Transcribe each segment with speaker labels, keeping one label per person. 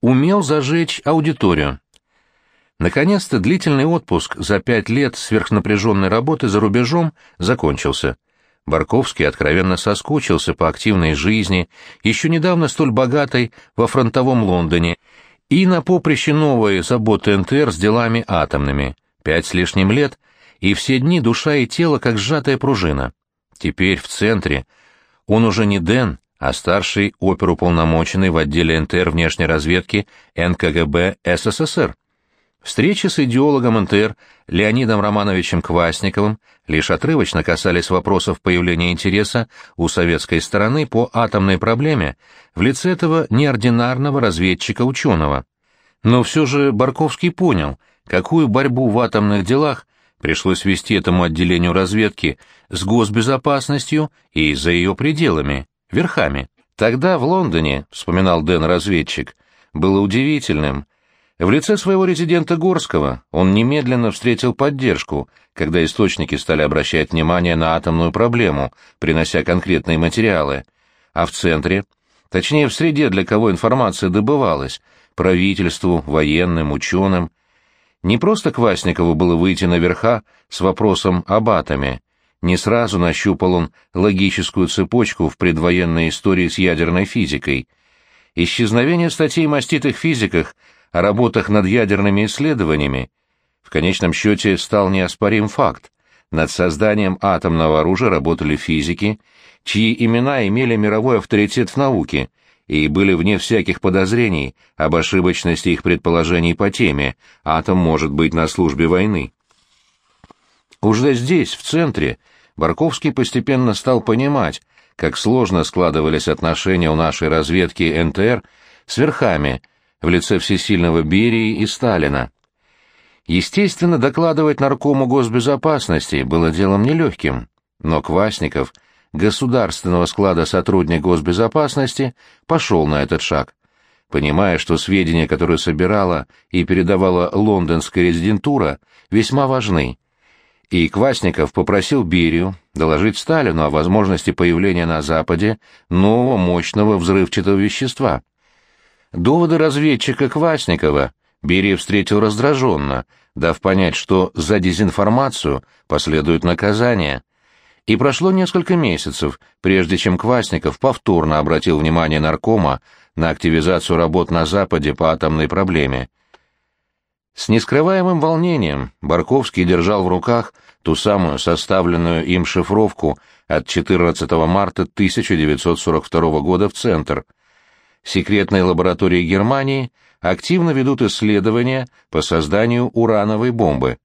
Speaker 1: умел зажечь аудиторию. Наконец-то длительный отпуск за пять лет сверхнапряженной работы за рубежом закончился. Барковский откровенно соскучился по активной жизни, еще недавно столь богатой во фронтовом Лондоне, и на поприще новой заботы НТР с делами атомными. Пять с лишним лет, и все дни душа и тело как сжатая пружина. Теперь в центре он уже не Дэн, а старший оперуполномоченный в отделе НТР внешней разведки НКГБ СССР. Встречи с идеологом НТР Леонидом Романовичем Квасниковым лишь отрывочно касались вопросов появления интереса у советской стороны по атомной проблеме в лице этого неординарного разведчика-ученого. Но все же Барковский понял, какую борьбу в атомных делах пришлось вести этому отделению разведки с госбезопасностью и за ее пределами, верхами. Тогда в Лондоне, вспоминал Дэн-разведчик, было удивительным. В лице своего резидента Горского он немедленно встретил поддержку, когда источники стали обращать внимание на атомную проблему, принося конкретные материалы. А в центре, точнее в среде, для кого информация добывалась, правительству, военным, ученым, не просто Квасникову было выйти наверха с вопросом об атоме, не сразу нащупал он логическую цепочку в предвоенной истории с ядерной физикой. Исчезновение статей маститых физиках о работах над ядерными исследованиями в конечном счете стал неоспорим факт. Над созданием атомного оружия работали физики, чьи имена имели мировой авторитет в науке и были вне всяких подозрений об ошибочности их предположений по теме «Атом может быть на службе войны». Уже здесь, в центре, Барковский постепенно стал понимать, как сложно складывались отношения у нашей разведки НТР с верхами в лице всесильного Берии и Сталина. Естественно, докладывать наркому госбезопасности было делом нелегким, но Квасников, государственного склада сотрудник госбезопасности, пошел на этот шаг. Понимая, что сведения, которые собирала и передавала лондонская резидентура, весьма важны, и Квасников попросил Берию доложить Сталину о возможности появления на Западе нового мощного взрывчатого вещества. Доводы разведчика Квасникова Берия встретил раздраженно, дав понять, что за дезинформацию последует наказание. И прошло несколько месяцев, прежде чем Квасников повторно обратил внимание наркома на активизацию работ на Западе по атомной проблеме. С нескрываемым волнением Барковский держал в руках ту самую составленную им шифровку от 14 марта 1942 года в Центр. Секретные лаборатории Германии активно ведут исследования по созданию урановой бомбы.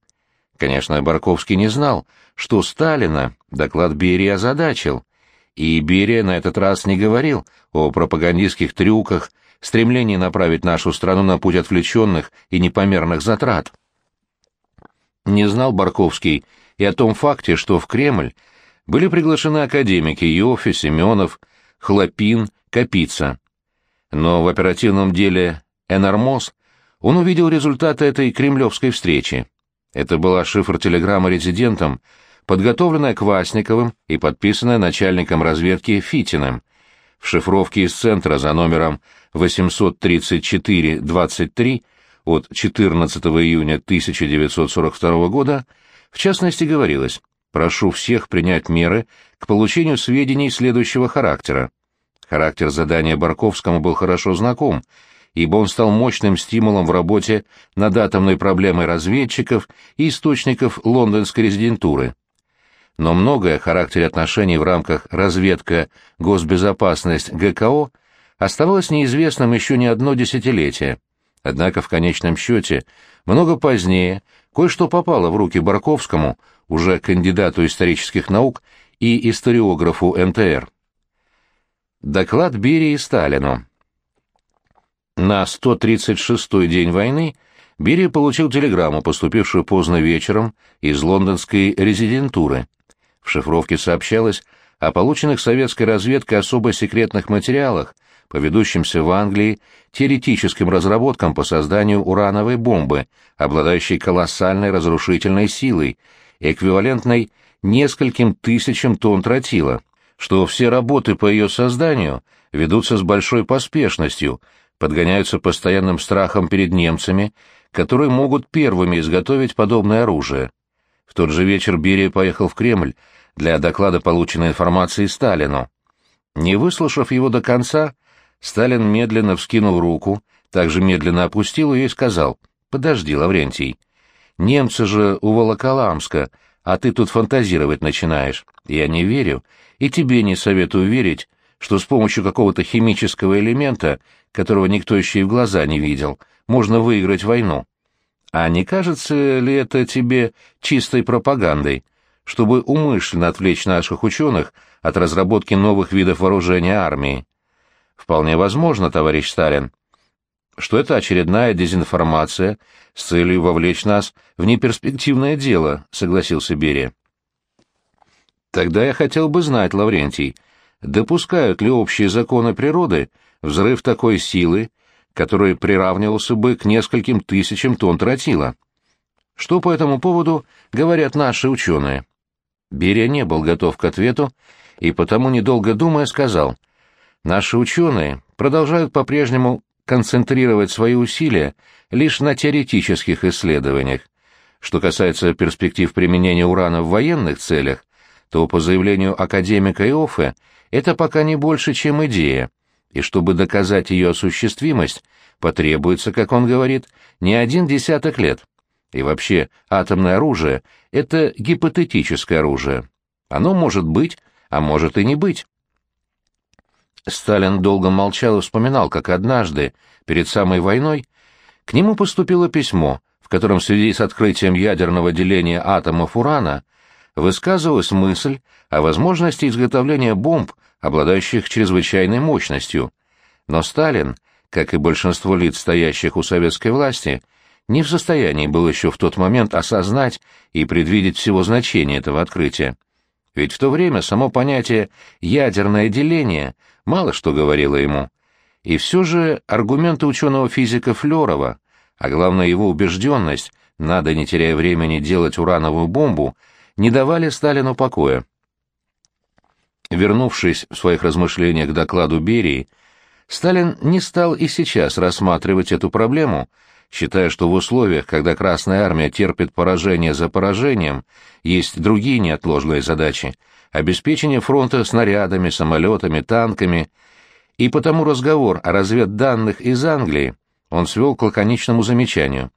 Speaker 1: Конечно, Барковский не знал, что Сталина доклад Берии озадачил, и Берия на этот раз не говорил о пропагандистских трюках, стремлении направить нашу страну на путь отвлеченных и непомерных затрат. Не знал Барковский и о том факте, что в Кремль были приглашены академики Йофи, Семенов, Хлопин, Капица. Но в оперативном деле «Энармоз» он увидел результаты этой кремлевской встречи. Это была шифр-телеграмма резидентам, подготовленная Квасниковым и подписанная начальником разведки Фитиным – в шифровке из центра за номером 834-23 от 14 июня 1942 года в частности говорилось «Прошу всех принять меры к получению сведений следующего характера». Характер задания Барковскому был хорошо знаком, ибо он стал мощным стимулом в работе над атомной проблемой разведчиков и источников лондонской резидентуры но многое о характере отношений в рамках разведка госбезопасность ГКО оставалось неизвестным еще не одно десятилетие. Однако в конечном счете, много позднее, кое-что попало в руки Барковскому, уже кандидату исторических наук и историографу НТР. Доклад Берии Сталину На 136-й день войны Берия получил телеграмму, поступившую поздно вечером из лондонской резидентуры. В шифровке сообщалось о полученных советской разведкой особо секретных материалах, по ведущимся в Англии теоретическим разработкам по созданию урановой бомбы, обладающей колоссальной разрушительной силой, эквивалентной нескольким тысячам тонн тротила, что все работы по ее созданию ведутся с большой поспешностью, подгоняются постоянным страхом перед немцами, которые могут первыми изготовить подобное оружие. В тот же вечер Берия поехал в Кремль для доклада полученной информации Сталину. Не выслушав его до конца, Сталин медленно вскинул руку, также медленно опустил ее и сказал, «Подожди, Лаврентий, немцы же у Волоколамска, а ты тут фантазировать начинаешь. Я не верю, и тебе не советую верить, что с помощью какого-то химического элемента, которого никто еще и в глаза не видел, можно выиграть войну. А не кажется ли это тебе чистой пропагандой, чтобы умышленно отвлечь наших ученых от разработки новых видов вооружения армии? Вполне возможно, товарищ Сталин, что это очередная дезинформация с целью вовлечь нас в неперспективное дело, согласился Берия. Тогда я хотел бы знать, Лаврентий, допускают ли общие законы природы взрыв такой силы, который приравнивался бы к нескольким тысячам тонн тротила? Что по этому поводу говорят наши ученые? Берия не был готов к ответу и потому, недолго думая, сказал, «Наши ученые продолжают по-прежнему концентрировать свои усилия лишь на теоретических исследованиях. Что касается перспектив применения урана в военных целях, то, по заявлению академика Иоффе, это пока не больше, чем идея, и чтобы доказать ее осуществимость, потребуется, как он говорит, не один десяток лет. И вообще, атомное оружие — это гипотетическое оружие. Оно может быть, а может и не быть. Сталин долго молчал и вспоминал, как однажды, перед самой войной, к нему поступило письмо, в котором в связи с открытием ядерного деления атомов урана высказывалась мысль о возможности изготовления бомб, обладающих чрезвычайной мощностью. Но Сталин, как и большинство лиц, стоящих у советской власти, не в состоянии был еще в тот момент осознать и предвидеть всего значения этого открытия. Ведь в то время само понятие «ядерное деление» мало что говорило ему. И все же аргументы ученого-физика Флерова, а главное его убежденность, надо, не теряя времени, делать урановую бомбу, не давали Сталину покоя. Вернувшись в своих размышлениях к докладу Берии, Сталин не стал и сейчас рассматривать эту проблему, считая, что в условиях, когда Красная Армия терпит поражение за поражением, есть другие неотложные задачи — обеспечение фронта снарядами, самолетами, танками, и потому разговор о разведданных из Англии он свел к лаконичному замечанию.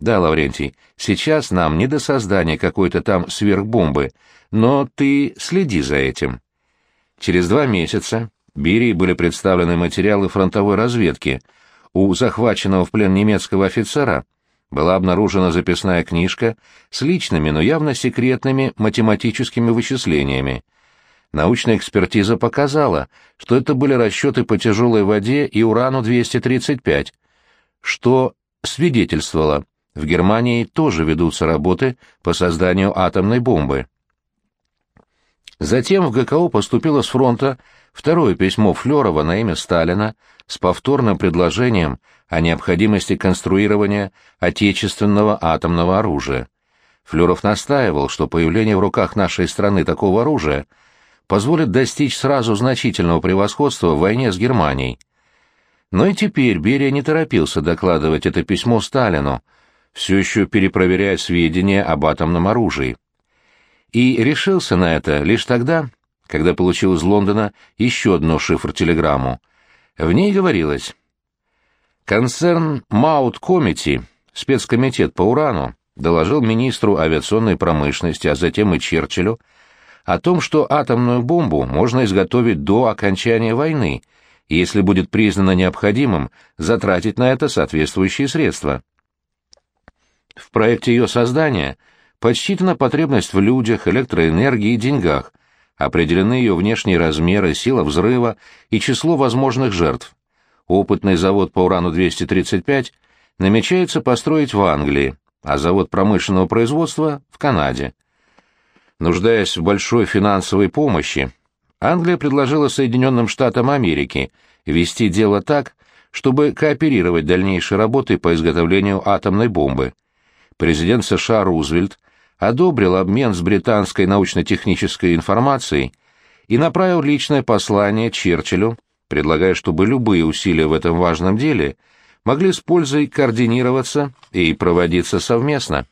Speaker 1: «Да, Лаврентий, сейчас нам не до создания какой-то там сверхбомбы, но ты следи за этим». Через два месяца Берии были представлены материалы фронтовой разведки — у захваченного в плен немецкого офицера была обнаружена записная книжка с личными, но явно секретными математическими вычислениями. Научная экспертиза показала, что это были расчеты по тяжелой воде и урану-235, что свидетельствовало, в Германии тоже ведутся работы по созданию атомной бомбы. Затем в ГКО поступило с фронта второе письмо Флёрова на имя Сталина с повторным предложением о необходимости конструирования отечественного атомного оружия. Флёров настаивал, что появление в руках нашей страны такого оружия позволит достичь сразу значительного превосходства в войне с Германией. Но и теперь Берия не торопился докладывать это письмо Сталину, все еще перепроверяя сведения об атомном оружии. И решился на это лишь тогда, когда получил из Лондона еще одну шифр-телеграмму. В ней говорилось «Концерн Маут Комити, спецкомитет по урану, доложил министру авиационной промышленности, а затем и Черчиллю, о том, что атомную бомбу можно изготовить до окончания войны, если будет признано необходимым затратить на это соответствующие средства. В проекте ее создания подсчитана потребность в людях, электроэнергии и деньгах, определены ее внешние размеры, сила взрыва и число возможных жертв. Опытный завод по урану-235 намечается построить в Англии, а завод промышленного производства — в Канаде. Нуждаясь в большой финансовой помощи, Англия предложила Соединенным Штатам Америки вести дело так, чтобы кооперировать дальнейшие работы по изготовлению атомной бомбы. Президент США Рузвельт одобрил обмен с британской научно-технической информацией и направил личное послание Черчиллю, предлагая, чтобы любые усилия в этом важном деле могли с пользой координироваться и проводиться совместно.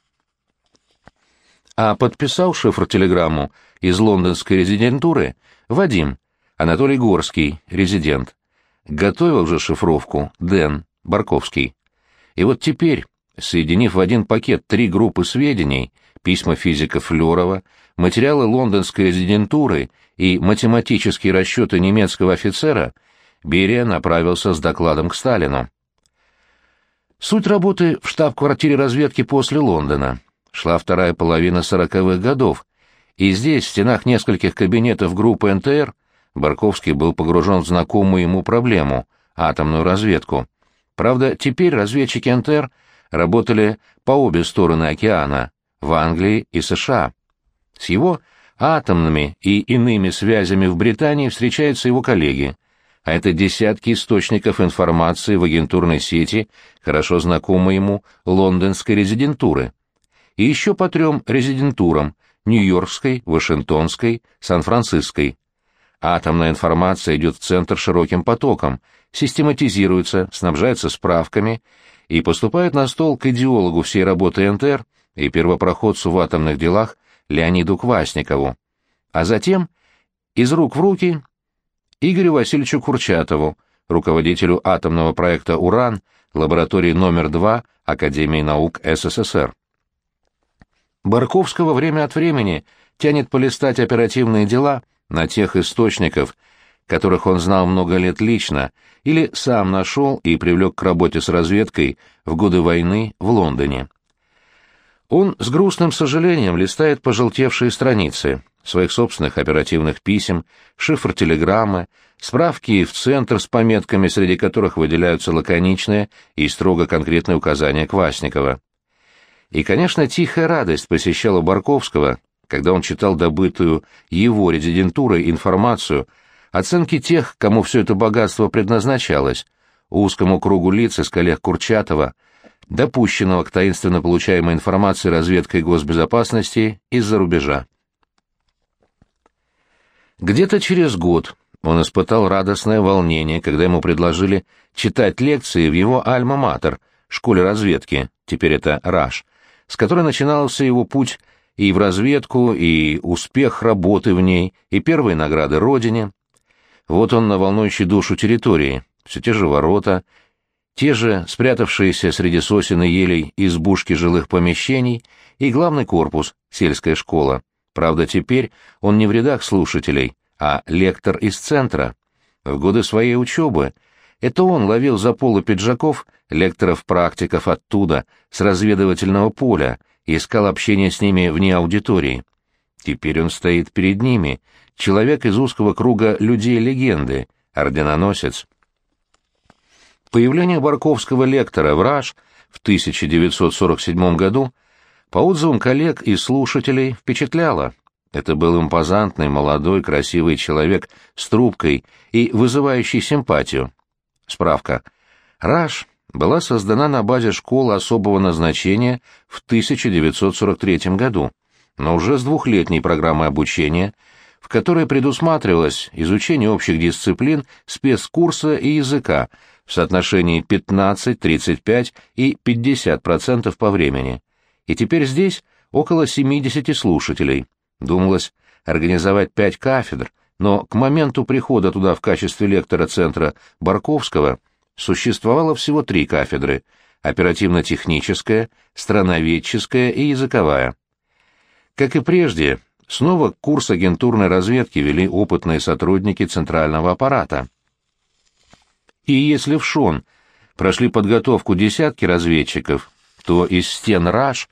Speaker 1: А подписал шифр-телеграмму из лондонской резидентуры Вадим, Анатолий Горский, резидент. Готовил же шифровку Дэн Барковский. И вот теперь, соединив в один пакет три группы сведений, письма физика Флёрова, материалы лондонской резидентуры и математические расчеты немецкого офицера, Берия направился с докладом к Сталину. Суть работы в штаб-квартире разведки после Лондона. Шла вторая половина сороковых годов, и здесь, в стенах нескольких кабинетов группы НТР, Барковский был погружен в знакомую ему проблему — атомную разведку. Правда, теперь разведчики НТР работали по обе стороны океана, в Англии и США. С его атомными и иными связями в Британии встречаются его коллеги, а это десятки источников информации в агентурной сети, хорошо знакомой ему лондонской резидентуры. И еще по трем резидентурам – Нью-Йоркской, Вашингтонской, Сан-Франциской. Атомная информация идет в центр широким потоком, систематизируется, снабжается справками и поступает на стол к идеологу всей работы НТР и первопроходцу в атомных делах Леониду Квасникову, а затем из рук в руки Игорю Васильевичу Курчатову, руководителю атомного проекта «Уран», лаборатории номер 2 Академии наук СССР. Барковского время от времени тянет полистать оперативные дела на тех источников, которых он знал много лет лично, или сам нашел и привлек к работе с разведкой в годы войны в Лондоне. Он с грустным сожалением листает пожелтевшие страницы своих собственных оперативных писем, шифр телеграммы, справки в центр с пометками, среди которых выделяются лаконичные и строго конкретные указания Квасникова. И, конечно, тихая радость посещала Барковского, когда он читал добытую его резидентурой информацию, оценки тех, кому все это богатство предназначалось, узкому кругу лиц из коллег Курчатова, допущенного к таинственно получаемой информации разведкой госбезопасности из-за рубежа. Где-то через год он испытал радостное волнение, когда ему предложили читать лекции в его альма-матер, школе разведки, теперь это РАШ, с которой начинался его путь и в разведку, и успех работы в ней, и первые награды Родине. Вот он на волнующей душу территории, все те же ворота, те же спрятавшиеся среди сосен и елей избушки жилых помещений и главный корпус, сельская школа. Правда, теперь он не в рядах слушателей, а лектор из центра. В годы своей учебы это он ловил за полы пиджаков лекторов-практиков оттуда, с разведывательного поля, искал общение с ними вне аудитории. Теперь он стоит перед ними, человек из узкого круга людей-легенды, орденоносец. Появление Барковского лектора в РАШ в 1947 году по отзывам коллег и слушателей впечатляло. Это был импозантный, молодой, красивый человек с трубкой и вызывающий симпатию. Справка. РАШ была создана на базе школы особого назначения в 1943 году, но уже с двухлетней программой обучения, в которой предусматривалось изучение общих дисциплин, спецкурса и языка в соотношении 15, 35 и 50% по времени. И теперь здесь около 70 слушателей. Думалось организовать пять кафедр, но к моменту прихода туда в качестве лектора центра Барковского – существовало всего три кафедры – оперативно-техническая, страноведческая и языковая. Как и прежде, снова курс агентурной разведки вели опытные сотрудники центрального аппарата. И если в ШОН прошли подготовку десятки разведчиков, то из стен РАШ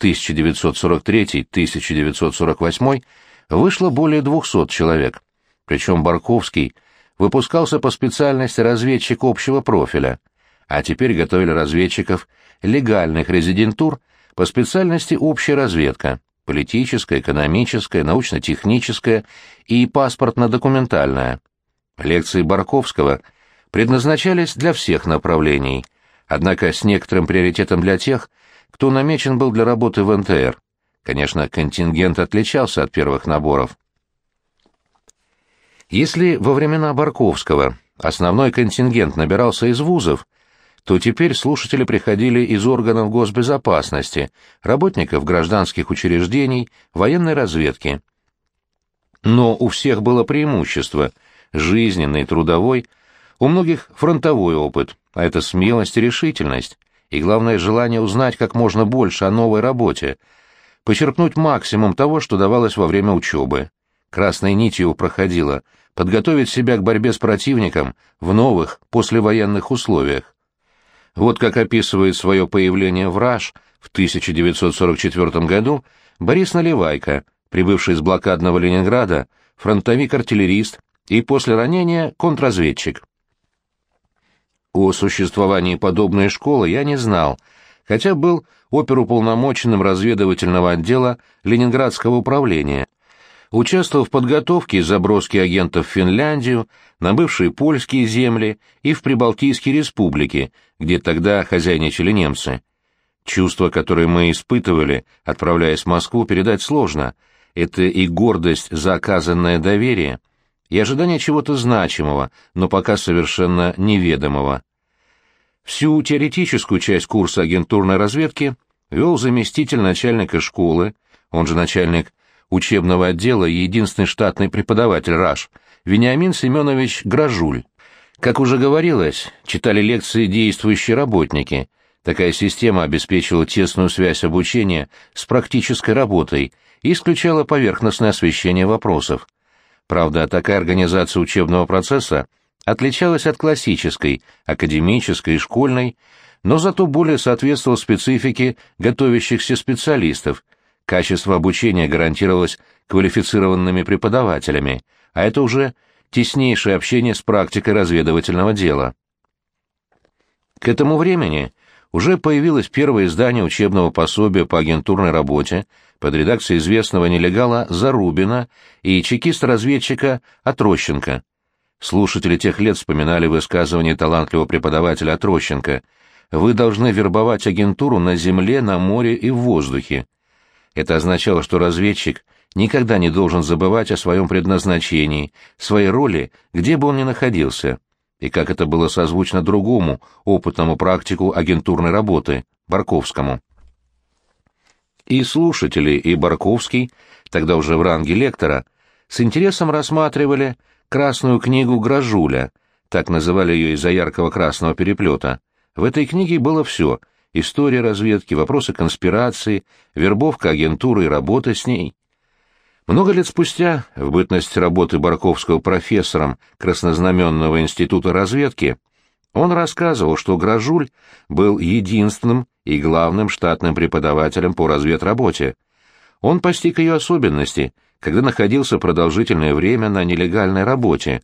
Speaker 1: 1943-1948 вышло более 200 человек, причем Барковский – выпускался по специальности разведчик общего профиля, а теперь готовили разведчиков легальных резидентур по специальности общая разведка, политическая, экономическая, научно-техническая и паспортно-документальная. Лекции Барковского предназначались для всех направлений, однако с некоторым приоритетом для тех, кто намечен был для работы в НТР. Конечно, контингент отличался от первых наборов. Если во времена Барковского основной контингент набирался из вузов, то теперь слушатели приходили из органов госбезопасности, работников гражданских учреждений, военной разведки. Но у всех было преимущество – жизненный, трудовой, у многих фронтовой опыт, а это смелость и решительность, и главное желание узнать как можно больше о новой работе, почерпнуть максимум того, что давалось во время учебы. Красной нитью проходило подготовить себя к борьбе с противником в новых послевоенных условиях. Вот как описывает свое появление в РАШ в 1944 году Борис Наливайко, прибывший из блокадного Ленинграда, фронтовик-артиллерист и после ранения контрразведчик. О существовании подобной школы я не знал, хотя был оперуполномоченным разведывательного отдела Ленинградского управления. Участвовал в подготовке и заброске агентов в Финляндию, на бывшие польские земли и в Прибалтийские республики, где тогда хозяйничали немцы. Чувства, которые мы испытывали, отправляясь в Москву, передать сложно. Это и гордость за оказанное доверие, и ожидание чего-то значимого, но пока совершенно неведомого. Всю теоретическую часть курса агентурной разведки вел заместитель начальника школы, он же начальник учебного отдела и единственный штатный преподаватель РАШ, Вениамин Семенович Гражуль. Как уже говорилось, читали лекции действующие работники. Такая система обеспечивала тесную связь обучения с практической работой и исключала поверхностное освещение вопросов. Правда, такая организация учебного процесса отличалась от классической, академической и школьной, но зато более соответствовала специфике готовящихся специалистов. Качество обучения гарантировалось квалифицированными преподавателями, а это уже теснейшее общение с практикой разведывательного дела. К этому времени уже появилось первое издание учебного пособия по агентурной работе под редакцией известного нелегала Зарубина и чекиста-разведчика Отрощенко – Слушатели тех лет вспоминали высказывание талантливого преподавателя Отрощенко «Вы должны вербовать агентуру на земле, на море и в воздухе». Это означало, что разведчик никогда не должен забывать о своем предназначении, своей роли, где бы он ни находился, и как это было созвучно другому, опытному практику агентурной работы, Барковскому. И слушатели, и Барковский, тогда уже в ранге лектора, с интересом рассматривали «Красную книгу Гражуля», так называли ее из-за яркого красного переплета. В этой книге было все — история разведки, вопросы конспирации, вербовка агентуры и работа с ней. Много лет спустя, в бытность работы Барковского профессором Краснознаменного института разведки, он рассказывал, что Гражуль был единственным и главным штатным преподавателем по разведработе. Он постиг ее особенности — когда находился продолжительное время на нелегальной работе.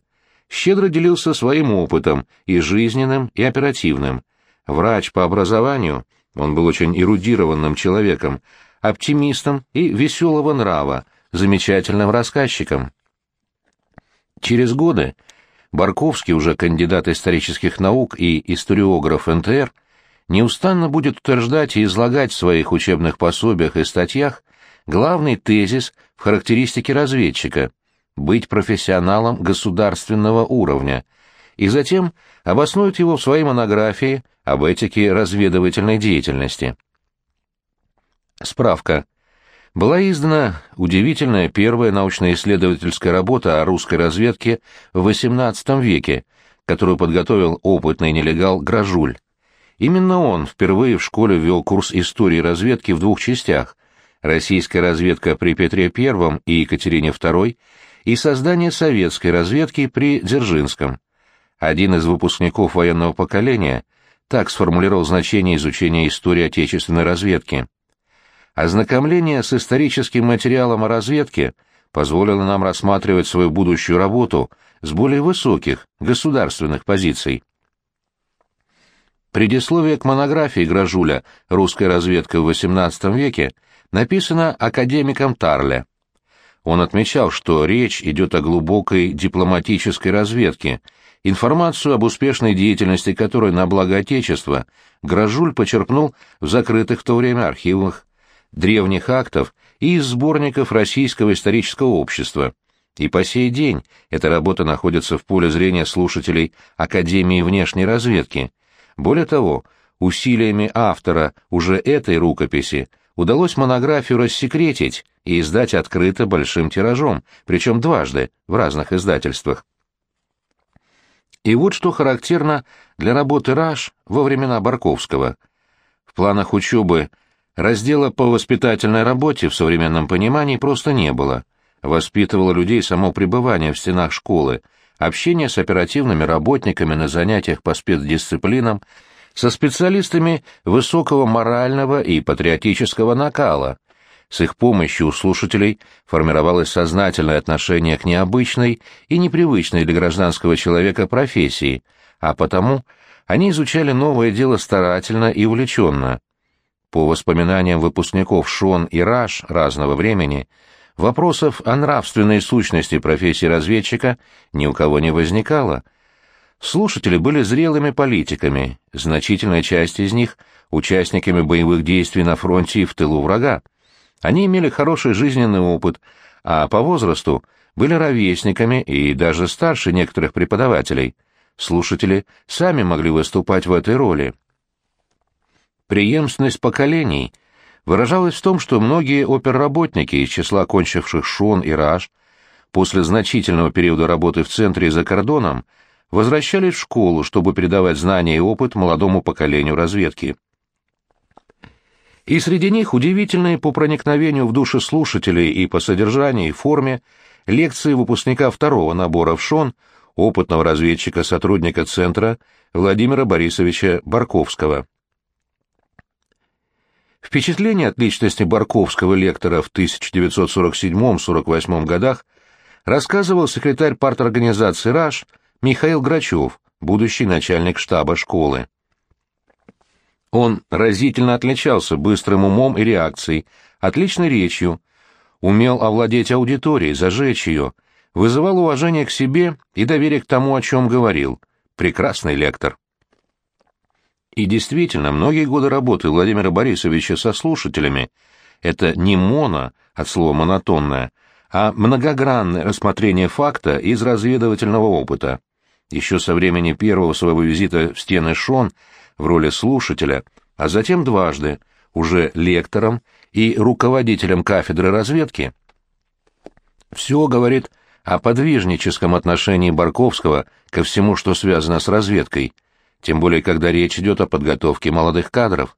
Speaker 1: Щедро делился своим опытом, и жизненным, и оперативным. Врач по образованию, он был очень эрудированным человеком, оптимистом и веселого нрава, замечательным рассказчиком. Через годы Барковский, уже кандидат исторических наук и историограф НТР, неустанно будет утверждать и излагать в своих учебных пособиях и статьях главный тезис в характеристике разведчика — быть профессионалом государственного уровня, и затем обоснует его в своей монографии об этике разведывательной деятельности. Справка. Была издана удивительная первая научно-исследовательская работа о русской разведке в XVIII веке, которую подготовил опытный нелегал Гражуль. Именно он впервые в школе ввел курс истории разведки в двух частях российская разведка при Петре I и Екатерине II и создание советской разведки при Дзержинском. Один из выпускников военного поколения так сформулировал значение изучения истории отечественной разведки. Ознакомление с историческим материалом о разведке позволило нам рассматривать свою будущую работу с более высоких, государственных позиций. Предисловие к монографии Гражуля «Русская разведка в XVIII веке» написано академиком Тарле. Он отмечал, что речь идет о глубокой дипломатической разведке, информацию об успешной деятельности которой на благо Отечества Гражуль почерпнул в закрытых в то время архивах древних актов и из сборников Российского исторического общества. и по сей день эта работа находится в поле зрения слушателей Академии внешней разведки. Более того, усилиями автора уже этой рукописи удалось монографию рассекретить и издать открыто большим тиражом, причем дважды, в разных издательствах. И вот что характерно для работы РАШ во времена Барковского. В планах учебы раздела по воспитательной работе в современном понимании просто не было. Воспитывало людей само пребывание в стенах школы, общение с оперативными работниками на занятиях по спецдисциплинам, со специалистами высокого морального и патриотического накала. С их помощью у слушателей формировалось сознательное отношение к необычной и непривычной для гражданского человека профессии, а потому они изучали новое дело старательно и увлеченно. По воспоминаниям выпускников Шон и Раш разного времени, вопросов о нравственной сущности профессии разведчика ни у кого не возникало – Слушатели были зрелыми политиками, значительная часть из них — участниками боевых действий на фронте и в тылу врага. Они имели хороший жизненный опыт, а по возрасту были ровесниками и даже старше некоторых преподавателей. Слушатели сами могли выступать в этой роли. Преемственность поколений выражалась в том, что многие оперработники из числа окончивших ШОН и РАЖ после значительного периода работы в центре и за кордоном — возвращались в школу, чтобы передавать знания и опыт молодому поколению разведки. И среди них удивительные по проникновению в души слушателей и по содержанию и форме лекции выпускника второго набора в ШОН, опытного разведчика-сотрудника Центра Владимира Борисовича Барковского. Впечатление от личности Барковского лектора в 1947-48 годах рассказывал секретарь парторганизации «РАШ» Михаил Грачев, будущий начальник штаба школы. Он разительно отличался быстрым умом и реакцией, отличной речью, умел овладеть аудиторией, зажечь ее, вызывал уважение к себе и доверие к тому, о чем говорил. Прекрасный лектор. И действительно, многие годы работы Владимира Борисовича со слушателями — это не моно, от слова монотонное, а многогранное рассмотрение факта из разведывательного опыта еще со времени первого своего визита в стены Шон в роли слушателя, а затем дважды, уже лектором и руководителем кафедры разведки. Все говорит о подвижническом отношении Барковского ко всему, что связано с разведкой, тем более когда речь идет о подготовке молодых кадров.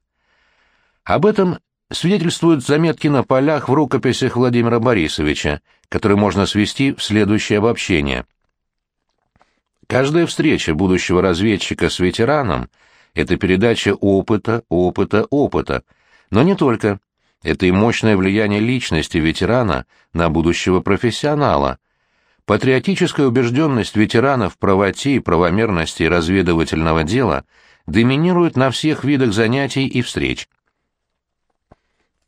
Speaker 1: Об этом свидетельствуют заметки на полях в рукописях Владимира Борисовича, которые можно свести в следующее обобщение – Каждая встреча будущего разведчика с ветераном — это передача опыта, опыта, опыта. Но не только. Это и мощное влияние личности ветерана на будущего профессионала. Патриотическая убежденность ветерана в правоте и правомерности разведывательного дела доминирует на всех видах занятий и встреч.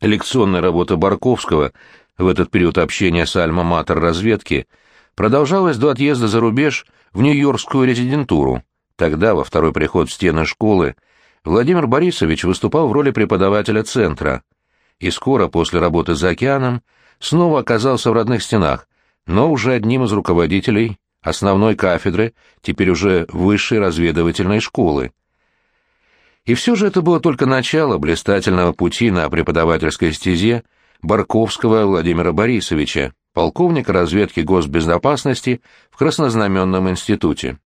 Speaker 1: Лекционная работа Барковского в этот период общения с Альма-Матер разведки продолжалась до отъезда за рубеж – в Нью-Йоркскую резидентуру. Тогда, во второй приход в стены школы, Владимир Борисович выступал в роли преподавателя центра. И скоро, после работы за океаном, снова оказался в родных стенах, но уже одним из руководителей основной кафедры, теперь уже высшей разведывательной школы. И все же это было только начало блистательного пути на преподавательской стезе Барковского Владимира Борисовича, полковника разведки госбезопасности в Краснознаменном институте.